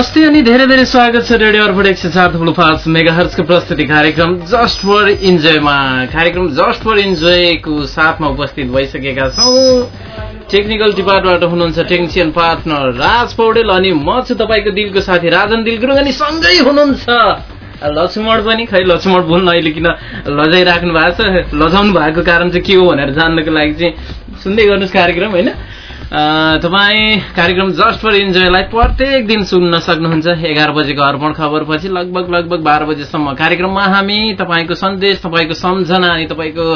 नमस्ते अनि धेरै धेरै स्वागत छ रेडियो अर्पण एक सय चार थुप्रो पाँच मेगाहर्सको प्रस्तुति कार्यक्रम जस्ट फर इन्जोयमा। कार्यक्रम जस्ट फर इन्जोयको साथमा उपस्थित भइसकेका छौँ। टेक्निकल डिपार्टबाट हुनुहुन्छ टेक्निसियन पार्टनर राज पौडेल अनि म छु तपाईँको दिलको साथी राजन दिल गुरुङ अनि सँगै हुनुहुन्छ। लक्ष्मण पनि खै लक्ष्मण बोल्न अहिले किन लजाइराख्नु भएको छ? लजाउनु भएको कारण चाहिँ के हो भनेर जान्नको लागि चाहिँ सुन्दै गर्नुहोस् कार्यक्रम होइन? तपाईँ कार्यक्रम जस्ट फर इन्जोयलाई प्रत्येक दिन सुन्न सक्नुहुन्छ। एघार बजेको अर्पण खबरपछि लगभग लगभग बाह्र बजेसम्म कार्यक्रममा हामी तपाईँको सन्देश तपाईँको सम्झना अनि तपाईँको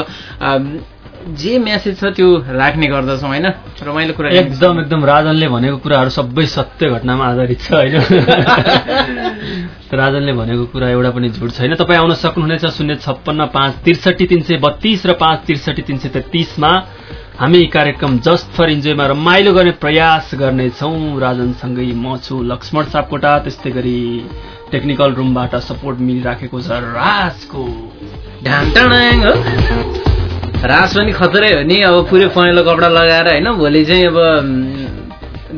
जे मेसेज छ त्यो राख्ने गर्दछौँ होइन? रमाइलो कुरा एकदम एकदम राजनले भनेको कुराहरू सबै सत्य घटनामा आधारित छ होइन? राजनले भनेको कुरा एउटा पनि झुट छैन। तपाईँ आउन सक्नुहुनेछ शून्य छप्पन्न पाँच त्रिसठी तिन सय बत्तीस र पाँच त्रिसठी तिन सय तेत्तिसमा। हामी कार्यक्रम जस्ट फर इन्जोयमा रमाइलो गर्ने प्रयास गर्नेछौँ। राजनसँगै म छु लक्ष्मण सापकोटा त्यस्तै गरी टेक्निकल रुमबाट सपोर्ट मिलिराखेको छ राजको। राज पनि खतरै हो नि। अब पुरै पहेँलो कपडा लगाएर होइन भोलि चाहिँ अब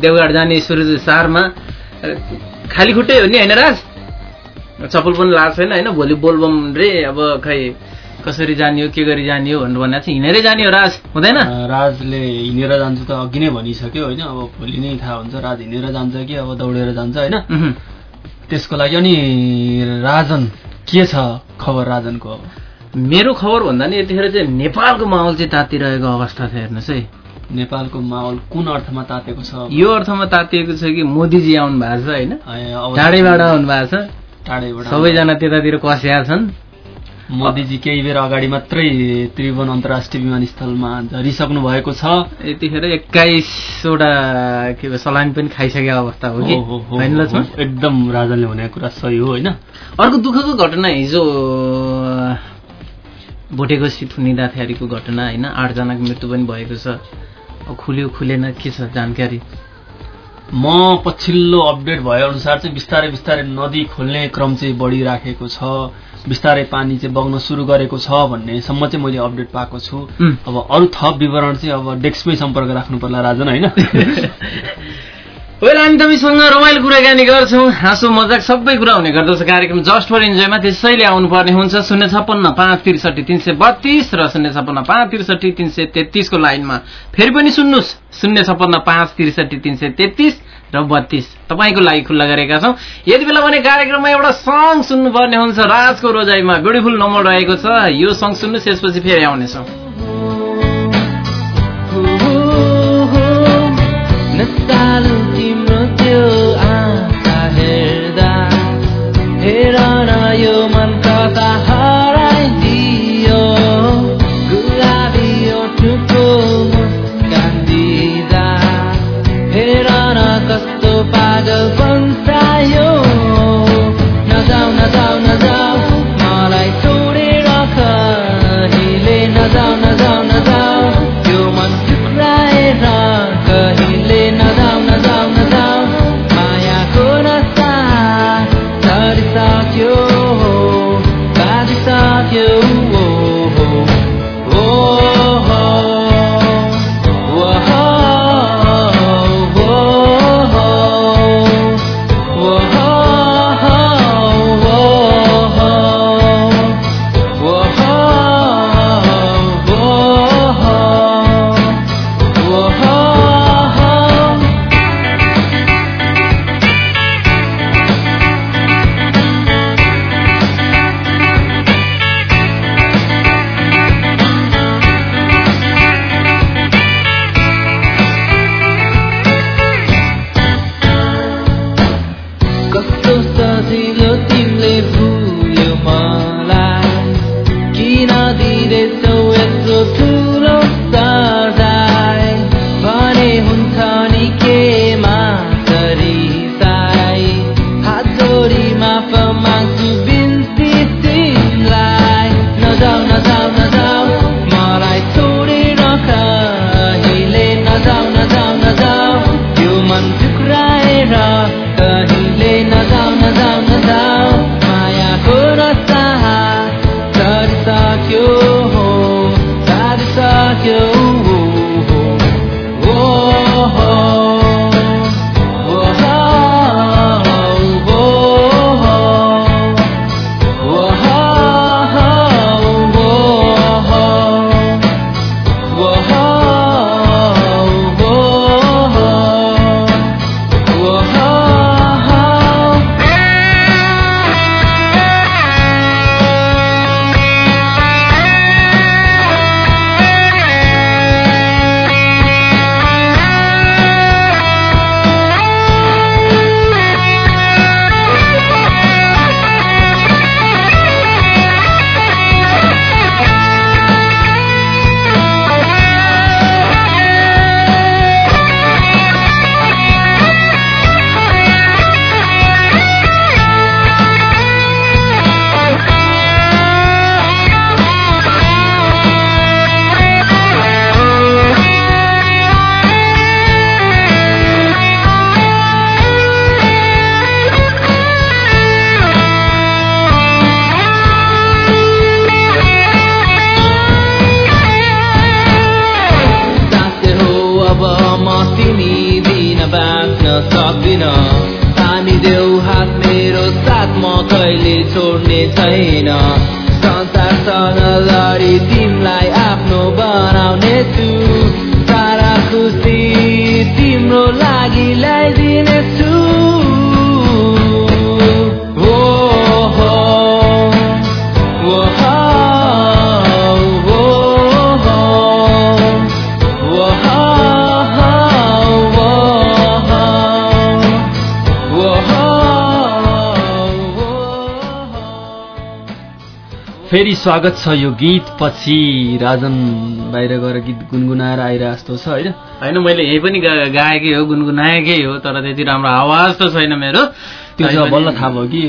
देवघाट जाने सुरु सारमा। खाली खुट्टै हो नि होइन राज? चप्पल पनि लाग्छ छैन होइन? भोलि बोलबम रे अब खै कसरी जाने हो के गरी जाने हो भनेर भनेर चाहिँ हिँडेरै जाने हो राज। हुँदैन? राजले हिँडेर जान्छ त अघि नै भनिसक्यो होइन? अब भोलि नै थाहा हुन्छ राज हिँडेर जान्छ कि अब दौडेर जान्छ होइन? त्यसको लागि अनि राजन के छ खबर राजनको अब? मेरो खबर भन्दा नि यतिखेर चाहिँ नेपालको माहौल चाहिँ तातिरहेको अवस्था छ हेर्नुहोस् है। नेपालको माहौल कुन अर्थमा तातेको छ? यो अर्थमा तातिएको छ कि मोदीजी आउनु भएको छ होइन? टाढैबाट आउनु भएको छ। टाढैबाट सबैजना त्यतातिर कस्या छन्। मोदीजी केही बेर अगाडि मात्रै त्रिभुवन अन्तर्राष्ट्रिय विमानस्थलमा झरिसक्नु भएको छ। यतिखेर एक्काइसवटा के भन्छ सलामी पनि खाइसकेको अवस्था हो कि? एकदम राजाले भनेको कुरा सही हो होइन? अर्को दुःखको घटना हिजो भोटेको सिट थुनिँदाखेरिको घटना होइन? आठजनाको मृत्यु पनि भएको छ। खुल्यो खुलेन के छ जानकारी? म पछिल्लो अपडेट भए अनुसार चाहिँ बिस्तारै बिस्तारै नदी खोल्ने क्रम चाहिँ बढिराखेको छ। बिस्तारै पानी चाहिँ बग्न सुरु गरेको छ भन्नेसम्म चाहिँ मैले अपडेट पाएको छु। अब अरू थप विवरण चाहिँ अब डेस्कमै सम्पर्क राख्नु पर्ला राजन होइन? वेल हामी तपाईँसँग रमाइलो कुराकानी गर्छौँ। हाँसो मजाक सबै कुरा हुने गर्दछ। कार्यक्रम जस्ट फर इन्जोयमा त्यसैले आउनुपर्ने हुन्छ। शून्य छप्पन्न पाँच त्रिसठी तिन सय बत्तिस र शून्य छप्पन्न पाँच त्रिसठी तिन सय तेत्तिसको लाइनमा। फेरि पनि सुन्नुहोस्। शून्य छप्पन्न पाँच त्रिसठी तिन सय तेत्तिस। र बत्तिस। तपाईँको लागि खुल्ला गरेका छौँ। यति बेला भने कार्यक्रममा एउटा सङ्ग सुन्नुपर्ने हुन्छ। राजको रोजाइमा ब्युटिफुल नम्बर रहेको छ। यो सङ्ग सुन्नु त्यसपछि फेरि आउनेछौँ। तिमी बिना बाँच्न सक्दिन। देऊ हात मेरो साथ म कहिले छोड्ने छैन। संसारसँग लडी तिमीलाई आफ्नो बनाउने छु। फेरि स्वागत छ यो गीत पछि राजन बाहिर गएर गीत गुनगुनाएर आइरहेको जस्तो छ होइन? होइन मैले यही पनि गाएकै हो गुनगुनाएकै हो तर त्यति राम्रो आवाज त छैन मेरो। त्यो बल्ल थाहा भयो कि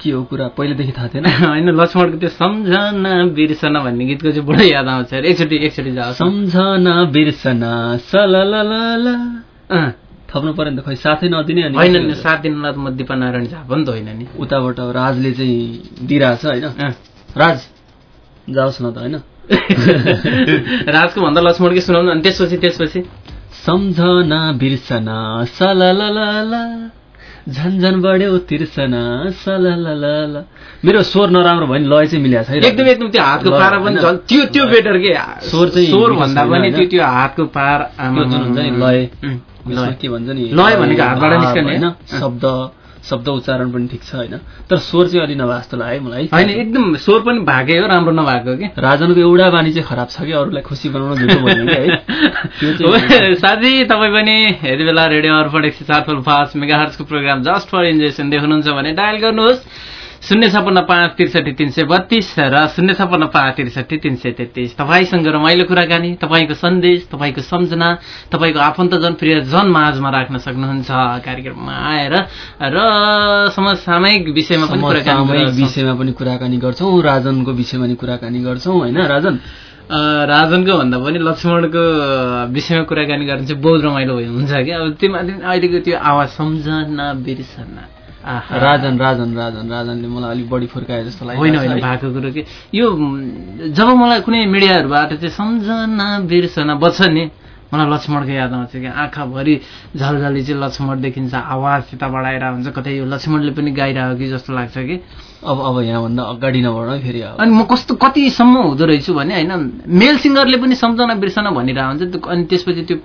के हो कुरा पहिलेदेखि थाहा थिएन। होइन लक्ष्मणको त्यो सम्झना बिर्सना भन्ने गीतको चाहिँ बुढो याद आउँछ एकचोटि एकचोटि जाओ सम्झना बिर्सना थप्नु पऱ्यो नि त खै? साथै नदिने अनि होइन साथ दिन म दिपा नारायण झा पनि त होइन नि। उताबाट राजले चाहिँ दिइरहेछ होइन। राज जाओस् न त होइन? राजको भन्दा लक्ष्मणकै सुनाउनु अनि त्यसपछि त्यसपछि? सम्झना बिर्सना सला झन्झन बढ्यो तिर्सना सला मेरो स्वर नराम्रो भयो नि लय चाहिँ मिलेको छ एकदम एकदम त्यो हातको पारा पनि त्यो त्यो बेटर के? स्वर चाहिँ स्वर भन्दा पनि त्यो त्यो हातको पार हुन्छ नि लय। के भन्छ नि लय भनेको हातबाट निस्कने। होइन शब्द शब्द उच्चारण पनि ठिक छ होइन। तर स्वर चाहिँ अलि नभए जस्तो लाग्यो मलाई। होइन एकदम स्वर पनि भागेको हो राम्रो नभएको कि? राजनको एउटा बानी चाहिँ खराब छ कि अरूलाई खुसी बनाउन झुटो भन्यो है? साथी तपाईँ पनि यति बेला रेडियो अर्पण एक सय चार पाँच mega program just for enjoy सुन्दै हुनुहुन्छ भने डायल गर्नुहोस्। शून्य छपन्न पाँच त्रिसठी तिन सय बत्तीस र शून्य छपन्न पाँच त्रिसठी तिन सय तेत्तिस। तपाईँसँग रमाइलो कुराकानी तपाईँको सन्देश तपाईँको सम्झना तपाईँको आफन्तजन प्रियजन माझमा राख्न सक्नुहुन्छ कार्यक्रममा आएर। र समसामयिक विषयमा पनि कुराकानी विषयमा पनि कुराकानी गर्छौँ राजनको विषयमा पनि कुराकानी गर्छौँ होइन राजन? राजनको भन्दा पनि लक्ष्मणको विषयमा कुराकानी गर्नु चाहिँ बहुत रमाइलो हुन्छ कि अब त्यो अहिलेको त्यो आवाज सम्झना बिर्सना। राजन राजन राजन राजनले मलाई अलिक बढी फुर्काए जस्तो लाग्यो। होइन होइन भएको कुरो के? यो जब मलाई कुनै मिडियाहरूबाट चाहिँ सम्झना बिर्सना बच्छ नि मलाई लक्ष्मणको याद आउँछ कि आँखाभरि झलझली चाहिँ लक्ष्मण देखिन्छ आवाज त्यताबाट आएर हुन्छ। कतै यो लक्ष्मणले पनि गाइरहेको कि जस्तो लाग्छ कि? अब अब यहाँभन्दा अगाडि नबढ फेरि अनि म कस्तो कतिसम्म हुँदो रहेछु भने होइन मेल सिङ्गरले पनि सम्झना बिर्सना भनिरहेको हुन्छ अनि त्यसपछि त्यो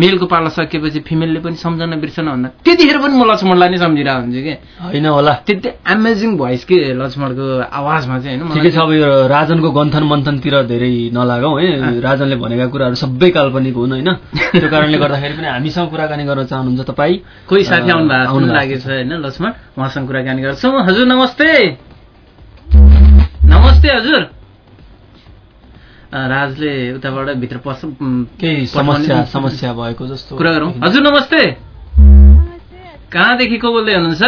मेलको पाला सकिएपछि फिमेलले पनि सम्झना बिर्सना भन्दा त्यतिखेर पनि म लक्ष्मणलाई नै सम्झिरहेको हुन्छु कि? होइन होला। त्यति एमेजिङ भोइस के लक्ष्मणको आवाजमा चाहिँ होइन ठिकै छ अब यो राजनको गन्थन मन्थनतिर धेरै नलागौँ है। राजनले भनेका कुराहरू सबै काल्पनिक हुन् होइन। त्यो कारणले गर्दाखेरि पनि हामीसँग कुराकानी गर्न चाहनुहुन्छ तपाईँ। कोही साथी आउनु भएको आउनु आउनु भएको लागेको छ होइन लक्ष्मण? उहाँसँग कुराकानी गर्छौँ। हजुर नमस्ते। नमस्ते हजुर। राजले उताबाट भित्र पस केही समस्या समस्या भएको जस्तो कुरा गरौँ। हजुर नमस्ते। कहाँदेखि को बोल्दै हुनुहुन्छ?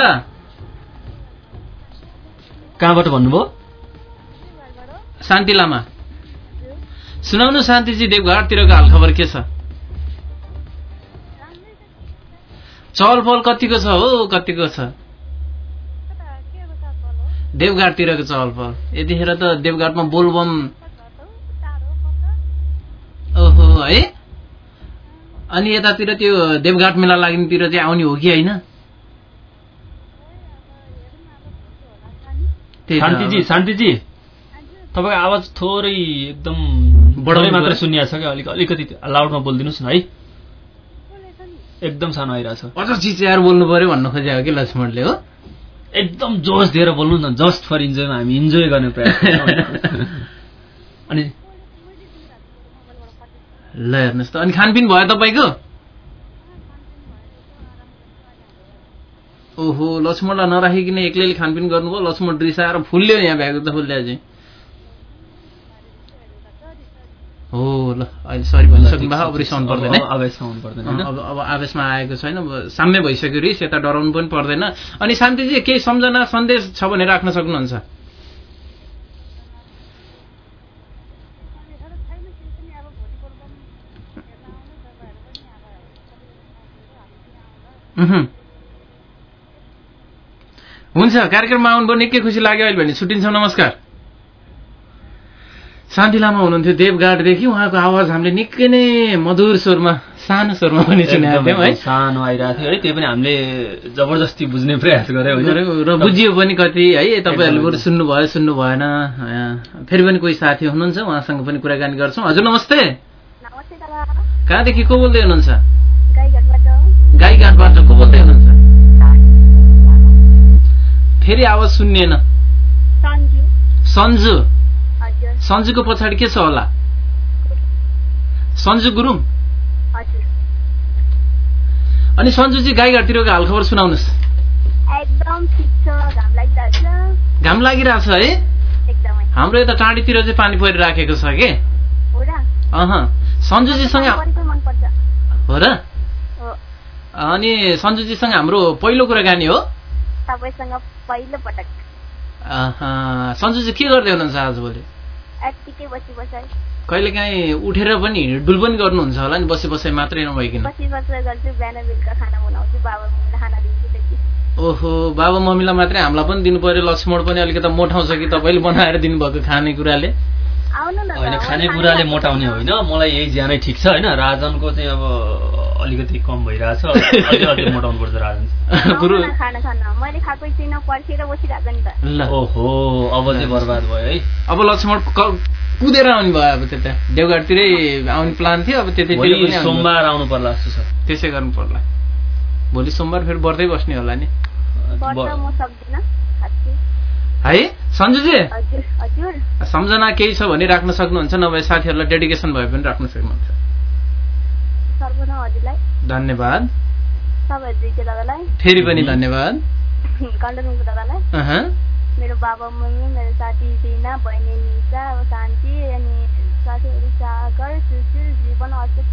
कहाँबाट भन्नुभयो? शान्ति लामा। सुनाउनु शान्तिजी देवघाटतिरको हालखबर के छ? चहलपहल कतिको छ हो? कतिको छ? देवघाटतिरको चहलपहल यतिखेर त देवघाटमा बोलबम। ओहो है? अनि यतातिर त्यो देवघाट मेला लाग्नेतिर चाहिँ आउने हो कि होइन? शान्तिजी। शान्तिजी। तपाईँको आवाज थोरै एकदम बढाउनु मात्र पऱ्यो। सुनिएको छ क्या? अलिक अलिकति लाउडमा बोलिदिनुहोस् न है। एकदम सानो आइरहेछ। अझ चिच्याएर बोल्नु पर्यो भन्नु खोजेको कि लक्ष्मणले हो? एकदम जोस दिएर बोल्नु न जस्ट फर इन्जोयमा हामी इन्जोय गर्ने प्रयास? अनि ल हेर्नुहोस् त। अनि खानपिन भयो तपाईँको? ओहो लक्ष्मणलाई नराखिकन एक्लैले खानपिन गर्नुभयो। लक्ष्मण रिसाएर फुल्यो यहाँ भ्याएको त फुल्यो चाहिँ हो ल अहिले सरी भनिसक्नु भयो अब रिसाउनु पर्दैन। पर्दैन? अब अब आवेशमा आएको छैन साम्य भइसक्यो रिस यता डराउनु पनि पर्दैन। अनि शान्तिजी केही सम्झना सन्देश छ भने राख्न सक्नुहुन्छ। हुन्छ कार्यक्रममा आउनुभयो निकै खुसी लाग्यो अहिले भने। छुट्टिन्छौँ नमस्कार। शान्ति लामा हुनुहुन्थ्यो देवघाटदेखि। उहाँको आवाज हामीले निकै नै मधुर स्वरमा सानो स्वरमा पनि सुनेका थियौँ है। सानो आइरहेको थियो। है त्यही पनि हामीले जबरजस्ती बुझ्ने प्रयास गऱ्यौँ होइन? र बुझियो पनि कति है। तपाईँहरूले बरु सुन्नु भयो सुन्नु भएन फेरि पनि कोही साथी हुनुहुन्छ उहाँसँग पनि कुराकानी गर्छौँ। हजुर नमस्ते। नमस्ते दादा। कहाँदेखि को बोल्दै हुनुहुन्छ? गाईघाटबाट गाईघाटबाट को बोल्दै हुनुहुन्छ? फेरि आवाज सुनिएन सन्जु। सन्जुको पछाडि के छ होला सन्जु गुरुङ अनि सन्जुजी गाईघाटतिरको हालखबर सुनाउनुहोस् घाम लागिरहेछ है हाम्रो यता टाढीतिर चाहिँ पानी परिराखेको छ के अह सन्जुजीसँग हो र अनि सन्जुजीसँग हाम्रो पहिलो कुराकानी हो तपाईँसँग पहिलो पटक अह, सन्जुजी के गर्दै हुनुहुन्छ आजभोलि बसाइ। कहिलेकाहीँ उठेर पनि हिँडडुल पनि गर्नुहुन्छ होला नि बसी बसाइ मात्रै नभइकन। ओहो बाबा मम्मीलाई मात्रै हामीलाई पनि दिनु पर्यो लक्ष्मण पनि अलिकति मोटाउँछ कि तपाईँले बनाएर दिनुभएको खानेकुराले? आउनु न होइन खानेकुराले खाना मोटाउने होइन। मलाई यही ज्यानै ठिक छ होइन। राजनको चाहिँ अब अलिकति कम भइरहेछ। अझै अझै मोटाउनु पर्छ राजन गुरु न खाना खान। मैले खाएकै छुइनँ पर्खेर बसिरहेको नि त। ल। ओहो अब चाहिँ बर्बाद भयो है। अब लक्ष्मण कुदेर आउनु भयो अब त्यता। देवघाटतिरै आउने प्लान थियो अब भयो। सोमबार आउनु पर्ला जस्तो छ। त्यसै गर्नु पर्ला। भोलि सोमबार फेरि बढ्दै बस्ने होला नि। है? सन्जुजी? सम्झना केही छ भने राख्न सक्नुहुन्छ नभए साथीहरूलाई डेडिकेसन भए पनि राख्न सक्नुहुन्छ। हजुरलाई धन्यवाद फेरि पनि धन्यवाद। मेरो बाबा मम्मी मेरो साथी बिना बहिनी निसा अब शान्ति अनि साथीहरू सागर सुशील जीवन अशोक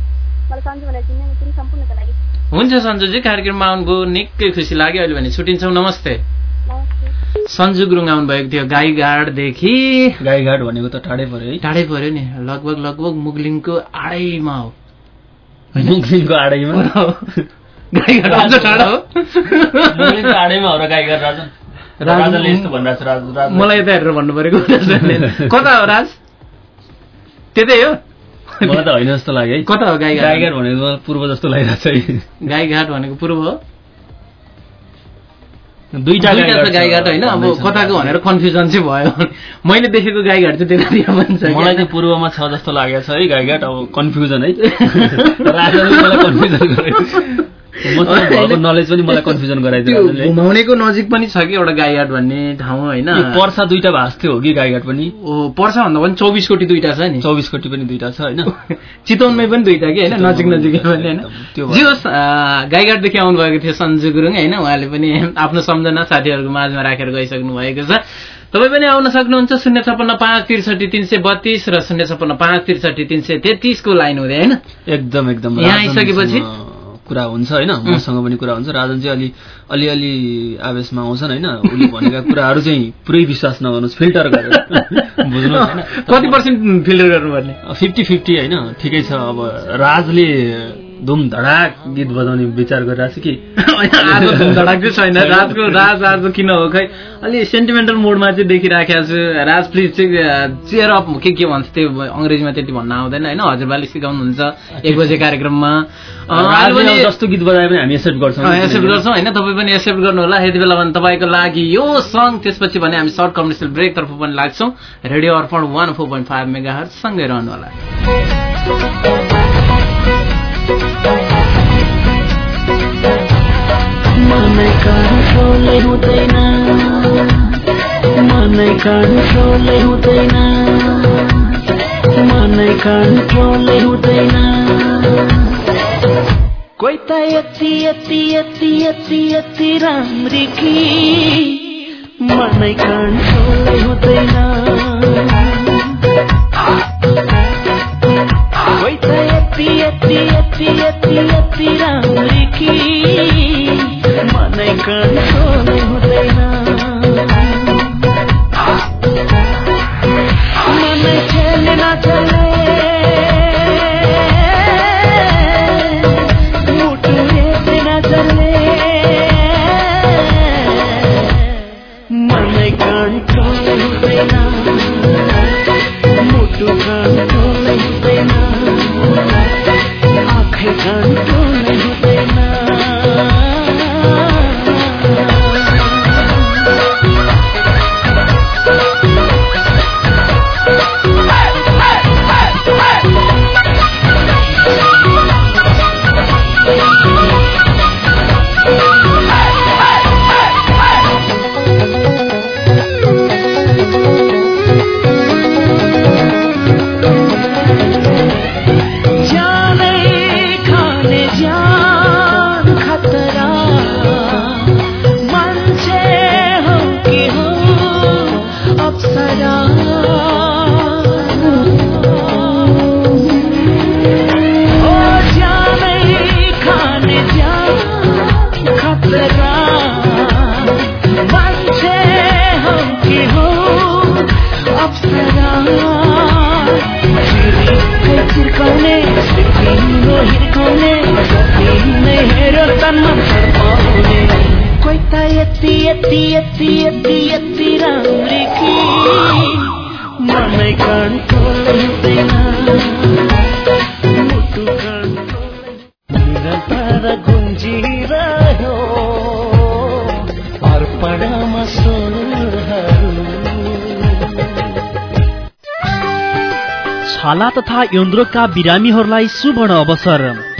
मलाई सन्जु भनेर चिन्ने सम्पूर्णको लागि हुन्छ सन्जुजी कार्यक्रममा आउनुभयो निकै खुसी लाग्यो अहिले भने छुट्टिन्छौँ नमस्ते नमस्ते सन्जु गुरुङ आउनुभएको थियो गाईघाटदेखि गाईघाट भनेको त टाढै पऱ्यो है टाढै पर्यो नि लगभग लगभग मुगलिङको आडैमा हो मुगलिङको आडैमा। हो र राजन राजाले यस्तो भनिरहेको छ मलाई यता हेरेर भन्नु परेको कता हो राज? त्यतै हो? मलाई त होइन जस्तो लाग्यो है। कता हो गाईघाट? गाईघाट भनेको पूर्व जस्तो लागिरहेको छ है। गाईघाट भनेको पूर्व हो? छ गाईघाट होइन? अब। कताको भनेर कन्फ्युजन चाहिँ भयो। मैले देखेको गाईघाट चाहिँ त्यतातिर पनि छ मलाई चाहिँ पूर्वमा छ जस्तो लागेको छ है गाईघाट अब कन्फ्युजन है। राजाले कन्फ्युजन नलेज पनि मलाई कन्फ्युजन गराइदियो। घुमाउनेको नजिक पनि छ कि एउटा गाईघाट भन्ने ठाउँ होइन? पर्सा दुईटा भाष थियो हो कि गाईघाट पनि? ओ पर्छ भन्दा पनि चौबिस कोटी दुईटा छ नि। चौबिस कोटी पनि दुईटा छ होइन? चितवनमै पनि दुईटा कि होइन? नजिक नजिकै पनि होइन? त्यो जे होस् गाईघाटदेखि आउनुभएको थियो सन्जु गुरुङ होइन? उहाँले पनि आफ्नो सम्झना साथीहरूको माझमा राखेर गइसक्नु भएको छ। तपाईँ पनि आउन सक्नुहुन्छ शून्य छप्पन्न पाँच त्रिसठी तिन सय बत्तिस र शून्य छप्पन्न पाँच त्रिसठी तिन सय तेत्तिसको लाइन हुँदै होइन? एकदम एकदम। यहाँ आइसकेपछि? कुरा हुन्छ होइन? मसँग पनि कुरा हुन्छ। राजन चाहिँ अलि अलिअलि आवेशमा आउँछन् होइन? उसले भनेका कुराहरू चाहिँ पुरै विश्वास नगर्नुहोस् फिल्टर गरेर। बुझ्नु कति पर्सेन्ट फिल्टर गर्नुपर्ने? फिफ्टी फिफ्टी होइन? ठिकै छ। अब राजले धुम धडाक गीत बजाउने विचार गरिरहेको छु कि आज धडक चाहिँ छैन राजको राज आज किन हो खै? अलि सेन्टिमेन्टल मोडमा चाहिँ देखिराखेको छु। राज प्लिज चाहिँ चेयर अप के के भन्छ त्यो अङ्ग्रेजीमा त्यति भन्न आउँदैन होइन? हजुरबाले सिकाउनुहुन्छ एक बजे कार्यक्रममा। जस्तो गीत बजाए पनि हामी एक्सेप्ट गर्छौँ। एक्सेप्ट गर्छौँ होइन? तपाईँ पनि एक्सेप्ट गर्नु होला। यति बेला भने तपाईँको लागि यो सङ्ग त्यसपछि भने हामी सर्ट कमर्सियल ब्रेकतर्फ पनि लाग्छौँ। Radio Arpan one four point five mega सँगै रहनु होला। हुँदैन। मनै कन्ट्रोलै हुँदैन। मनै कन्ट्रोलै हुँदैन। कोही त यति यति यति यति यति राम्री कि मनै कन्ट्रोलै निरन्तर गुन्जिरह्यो अर्पणमा स्वरहरू छाला तथा यौनरोगका बिरामीहरूलाई सुवर्ण अवसर।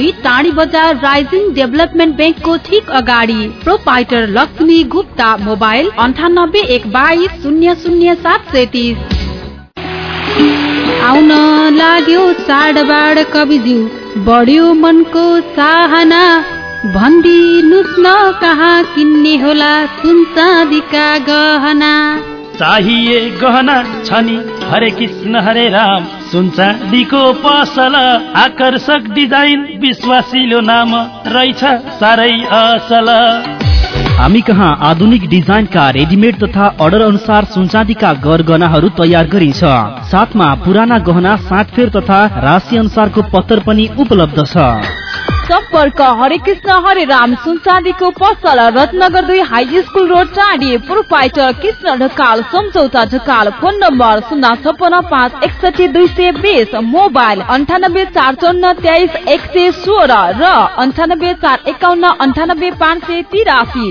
दुई टाढी बजार राइजिङ डेभलपमेन्ट ब्याङ्कको ठिक अगाडि प्रोपाइटर लक्ष्मी गुप्ता मोबाइल अन्ठानब्बे एक बाइस शून्य शून्य सात सय तिस आउन लाग्यो चाडबाड कविज्यू बढ्यो मनको चाहना। भनिदिनुहोस् न कहाँ किन्ने होला सुन चाँदीका गहना। चाहिए गहना छ हरे कृष्ण हरे राम। सुन चाँदीको पसल आकर्षक डिजाइन विश्वासिलो नाम रहेछ साह्रै असल। हामी कहाँ आधुनिक डिजाइनका रेडिमेड तथा अर्डर अनुसार सुनचाँदीका गरगहनाहरू तयार गरिन्छ। साथमा पुराना गहना साटफेर तथा राशि अनुसारको पत्तर पनि उपलब्ध छ। सम्पर्क हरे कृष्ण हरे राम सुनचाँदीको पसल रत्नगर दुई हाई स्कुल रोड टाढी proprietor Krishna Dhakal Samjhauta Dhakal phone number शून्य छपन्न पाँच एकसठी दुई सय बिस मोबाइल अन्ठानब्बे चार चौन्न तेइस एक सय सोह्र र अन्ठानब्बे चार एकाउन्न अन्ठानब्बे पाँच सय तिरासी।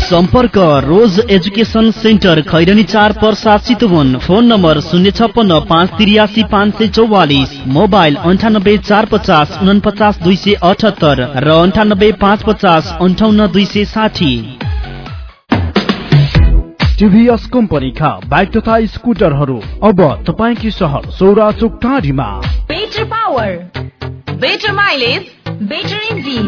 सम्पर्क रोज एजुकेसन सेन्टर खैरनी चार पर्सा चितवन। फोन नम्बर शून्य छप्पन्न पाँच त्रियासी पाँच सय चौवालिस। मोबाइल अन्ठानब्बे चार पचास उनपचास दुई सय अठहत्तर र अन्ठानब्बे पाँच पचास अन्ठाउन्न दुई सय साठी। टिभीएस कम्पनीका बाइक तथा स्कुटरहरू अब तपाईँकी सहर सौरा चोक टाढीमा। Better power better mileage better engine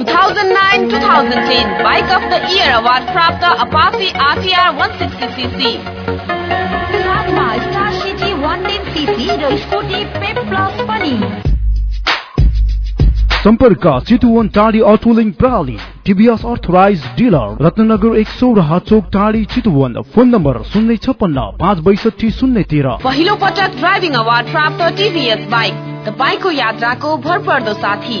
2009-2010 Bike of the Year Award प्राप्त Apache RTR 160cc साथमा star city one ten CC र स्कुटी पेप प्लस पनि सम्पर्क चितुवन टाढी अटोलिङ प्रणाली टिभीएस अर्थराइज डिलर रत्नगर एक सौ र चोक टाढी चितुवन फोन नम्बर शून्य छप्पन्न पाँच बैसठी शून्य तेह्र। पहिलो पटक ड्राइभिङ अवार्ड प्राप्त टिभीएस बाइक तपाईँको यात्राको भरपर्दो साथी।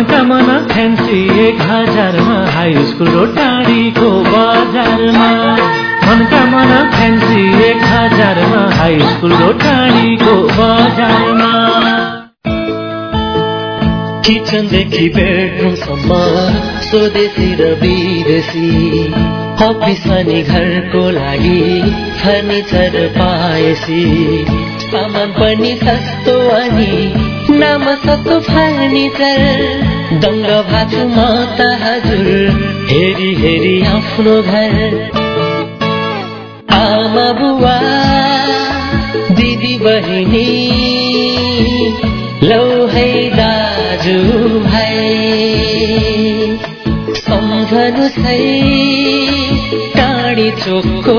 मनका मन फ्यान्सी एक हजारमा हाई स्कुल र टाढीको बजारमा। मनका मन फ्यान्सी एक हजारमा हाई स्कुल र टाढीको बजारमा। किचनदेखि बेडरुमसम्म स्वदेशी र विदेशी अफिस अनि घरको लागि फर्निचर पाएसी। सामान पनि सस्तो अनि नाम सस्तो फर्निचर। दङ्ग भएको म त हजुर हेरी हेरी आफ्नो घर। आमा बुवा दिदी बहिनी लौ है दाजु भाइ। सम्झनु सही टाढी चोकको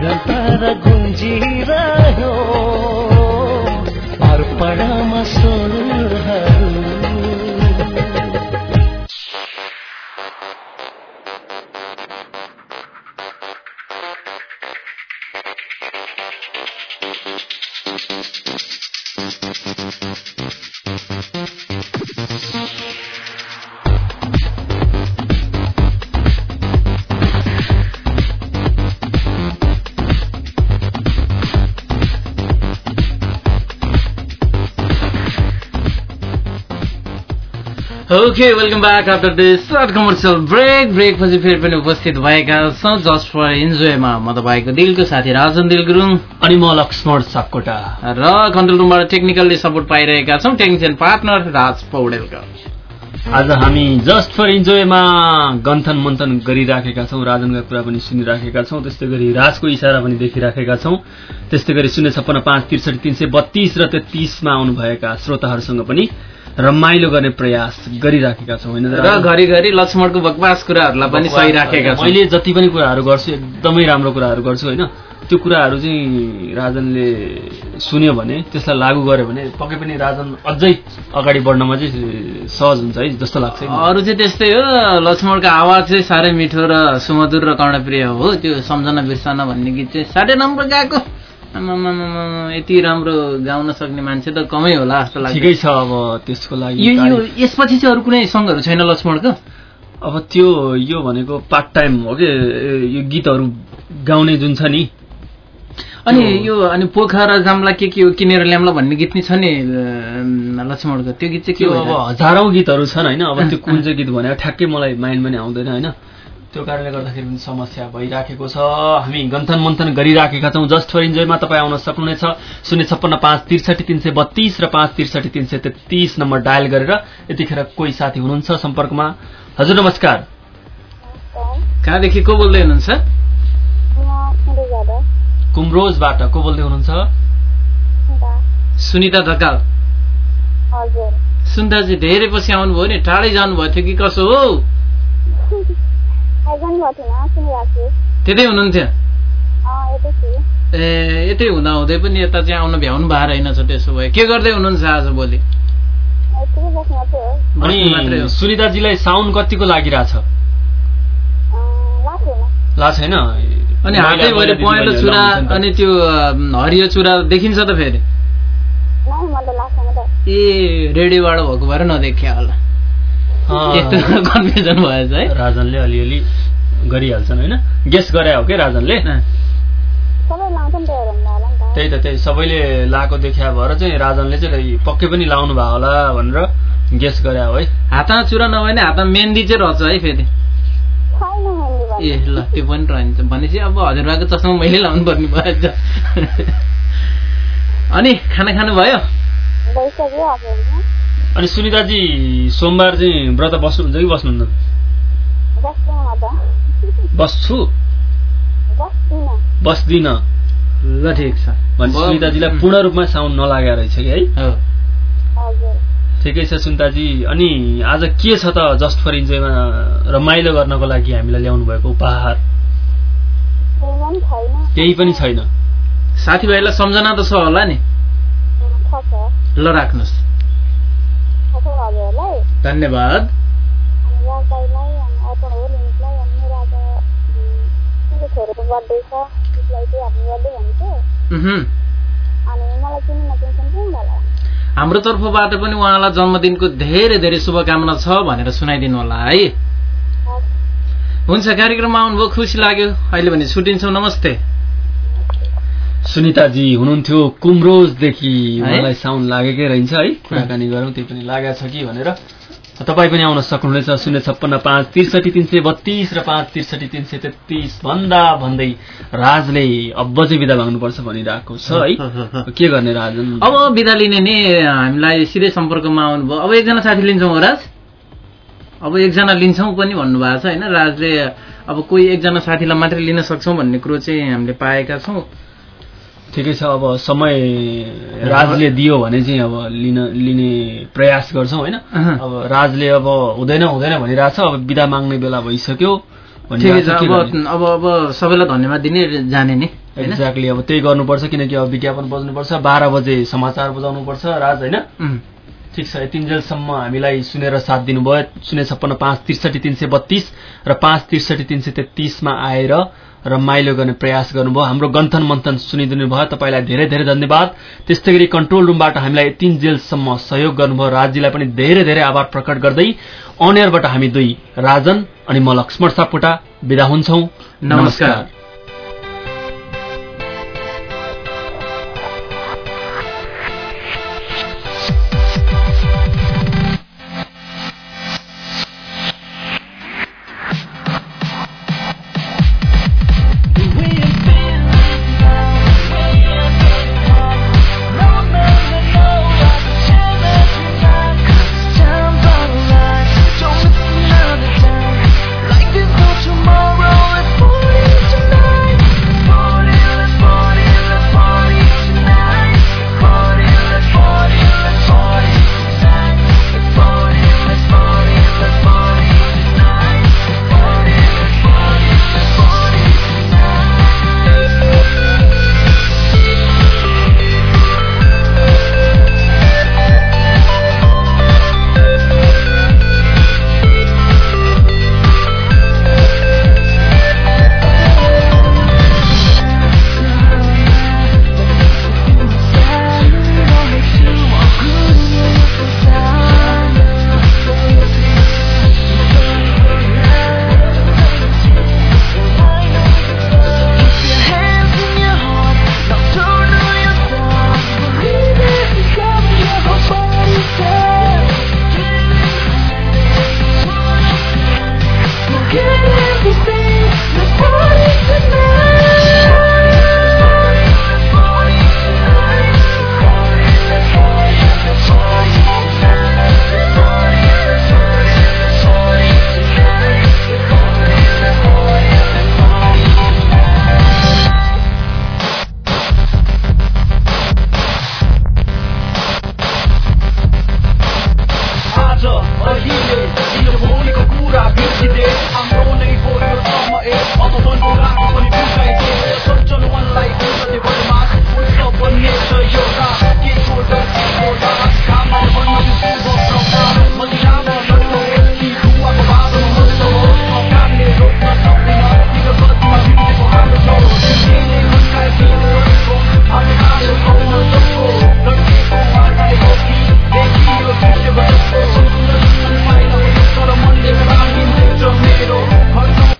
निरन्तर गुन्जिरह्यो अर्पणमा स्वरहरू okay welcome back after this short commercial break break पछि फेरि पनि उपस्थित भएका छौँ। जस्ट फर इन्जोयमा म तपाईँको दिलको साथी राजन दिल गुरुङ अनि म लक्ष्मण सापकोटा। र कन्ट्रोल रुमबाट टेक्निकल्ली सपोर्ट पाइरहेका छौँ। टेक्निसियन पार्टनर राज पौडेलका। आज हामी जस्ट फर इन्जोयमा गन्थन मन्थन गरिराखेका छौँ। राजनका कुरा पनि सुनिराखेका छौँ। त्यस्तै गरी राजको इसारा पनि देखिराखेका छौँ। त्यस्तै गरी शून्य छप्पन्न पाँच त्रिसठी तिन सय बत्तीस र तेत्तिसमा आउनुभएका श्रोताहरूसँग पनि रमाइलो गर्ने प्रयास गरिराखेका छौँ होइन? र घरिघरि लक्ष्मणको बकवास कुराहरूलाई पनि सही राखेका छौँ। मैले जति पनि कुराहरू गर्छु एकदमै राम्रो कुराहरू गर्छु होइन? त्यो कुराहरू चाहिँ राजनले सुन्यो भने त्यसलाई लागू गर्यो भने पक्कै पनि राजन अझै अगाडि बढ्नमा चाहिँ सहज हुन्छ है? जस्तो लाग्छ अरू चाहिँ त्यस्तै हो। लक्ष्मणको आवाज चाहिँ साह्रै मिठो र सुमधुर र कर्णप्रिय हो। त्यो सम्झना बिर्सना भन्ने गीत चाहिँ साह्रै राम्रो गाएको यति राम्रो गाउन सक्ने मान्छे त कमै होला जस्तो लाग्छ। ठिकै छ अब त्यसको लागि यो यसपछि चाहिँ अरू कुनै सङ्गहरू छैन लक्ष्मणको? अब त्यो यो भनेको पार्ट टाइम हो कि? यो गीतहरू गाउने जुन छ नि। अनि यो अनि पोखरा जाम्ला के के हो? किनेर ल्याम्ला भन्ने गीत नि छ नि लक्ष्मणको। त्यो गीत चाहिँ के हो अब हजारौँ गीतहरू छन् होइन। अब त्यो कुन चाहिँ गीत भनेर ठ्याक्कै मलाई माइन्ड पनि आउँदैन होइन। त्यो कारणले गर्दाखेरि पनि समस्या भइराखेको छ। हामी गन्थन मन्थन गरिराखेका छौँ। जस्ट फर इन्जोयमा तपाईँ आउन सक्नुहुनेछ। शून्य छप्पन्न पाँच त्रिसठी तिन सय बत्तिस र पाँच त्रिसठी तिन सय तेत्तिस नम्बर डायल गरेर यतिखेर कोही साथी हुनुहुन्छ सम्पर्कमा? हजुर नमस्कार। कहाँदेखि को बोल्दै हुनुहुन्छ? कुमरोजबाट को बोल्दै हुनुहुन्छ? सुनिता ढकाल। सुन्दाजी धेरै पछि आउनुभयो नि। टाढै जानुभएको थियो कि कसो हो? त्यतै हुनुहुन्थ्यो? ए यतै हुँदा हुँदै पनि यता चाहिँ आउन भ्याउनु भएको रहेनछ त्यसो भए। के गर्दै हुनुहुन्छ आज भोलि। अनि सुनिताजीलाई साउन्ड कतिको लागिरहेछ? ला छैन अनि हातैभरि पहेँलो चुरा अनि त्यो हरियो चुरा देखिन्छ त फेरि? ए रेडियोबाट भएको भएर नदेखिया होला। यस्तो कन्फ्युजन भएछ है। राजनले अलिअलि गरिहाल्छन् होइन? गेस गरे हो कि राजनले? त्यही त। त्यही सबैले लाएको देखिया भएर चाहिँ राजनले चाहिँ पक्कै पनि लाउनु भयो होला भनेर गेस गरे हो। है हातमा चुरा नभए भने हातमा मेहन्दी चाहिँ रहेछ है फेरि। ए ल त्यो पनि रहन्छ। भनेपछि अब हजुरबाको चस्मा मैले लाउनु पर्ने भएछ अनि खाना खानु भयो अनि सुनिताजी सोमबार चाहिँ व्रत बस्नुहुन्छ कि बस्नुहुन्न? बस्छु। बस्दिन। ल ठिक छ। भने सुनिताजीलाई पूर्ण रूपमा साउन्ड नलागेको रहेछ कि है? ठिकै छ सुनिताजी। अनि आज के छ त जस्ट फर इन्जोयमा रमाइलो गर्नको लागि हामीलाई ल्याउनु भएको उपहार? केही पनि छैन। साथीभाइलाई सम्झना त छ होला नि। ल राख्नुहोस्। धन्यवाद। उहुँ। हाम्रो तर्फबाट पनि उहाँलाई जन्मदिनको धेरै धेरै शुभकामना छ भनेर सुनाइदिनु होला है। हुन्छ कार्यक्रममा आउनुभयो खुसी लाग्यो। अहिले भने छुट्टिन्छौँ नमस्ते। सुनिताजी हुनुहुन्थ्यो कुमरोजदेखि? उहाँलाई साउन्ड लागेकै रहन्छ है। कुराकानी गरौँ त्यही पनि लागेको छ कि भनेर। तपाईँ पनि आउन सक्नुहुनेछ शून्य छप्पन्न पाँच त्रिसठी तिन सय बत्तिस र पाँच त्रिसठी तिन सय तेत्तिस भन्दा भन्दै राजले अब चाहिँ विदा माग्नुपर्छ भनिरहेको छ है। के गर्ने राजन? अब बिदा लिने नि हामीलाई सिधै सम्पर्कमा आउनुभयो। अब एकजना साथी लिन्छौँ हो राज? अब एकजना लिन्छौँ पनि भन्नुभएको छ होइन? राजले अब कोही एकजना साथीलाई मात्रै लिन सक्छौँ भन्ने कुरो चाहिँ हामीले पाएका छौँ। ठिकै छ अब समय राजले दियो भने चाहिँ अब लिन लिने प्रयास गर्छौँ होइन अब राजले अब हुँदैन हुँदैन भनिरहेछ अब बिदा माग्ने बेला भइसक्यो ठिकै छ अब? अब अब सबैलाई धन्यवाद दिने जाने नि? एक्ज्याक्टली अब त्यही गर्नुपर्छ किनकि अब विज्ञापन बज्नुपर्छ बाह्र बजे समाचार बजाउनुपर्छ राज होइन. ठिक छ यतिन्जेलसम्म हामीलाई सुनेर साथ दिनुभयो शून्य छप्पन्न पाँच त्रिसठी तिन सय बत्तिस र पाँच त्रिसठी तिन सय तेत्तिसमा आएर रमाइलो गर्ने प्रयास गर्नुभयो। हाम्रो गन्थन मन्थन सुनिदिनु भयो। तपाईँलाई धेरै धेरै धन्यवाद। त्यस्तै गरी कन्ट्रोल रुमबाट हामीलाई यतिन्जेलसम्म सहयोग गर्नुभयो। राज्यलाई पनि धेरै धेरै आभार प्रकट गर्दै अनएयरबाट हामी दुई राजन अनि म लक्ष्मण सापकोटा विदा हुन्छौ। नमस्कार।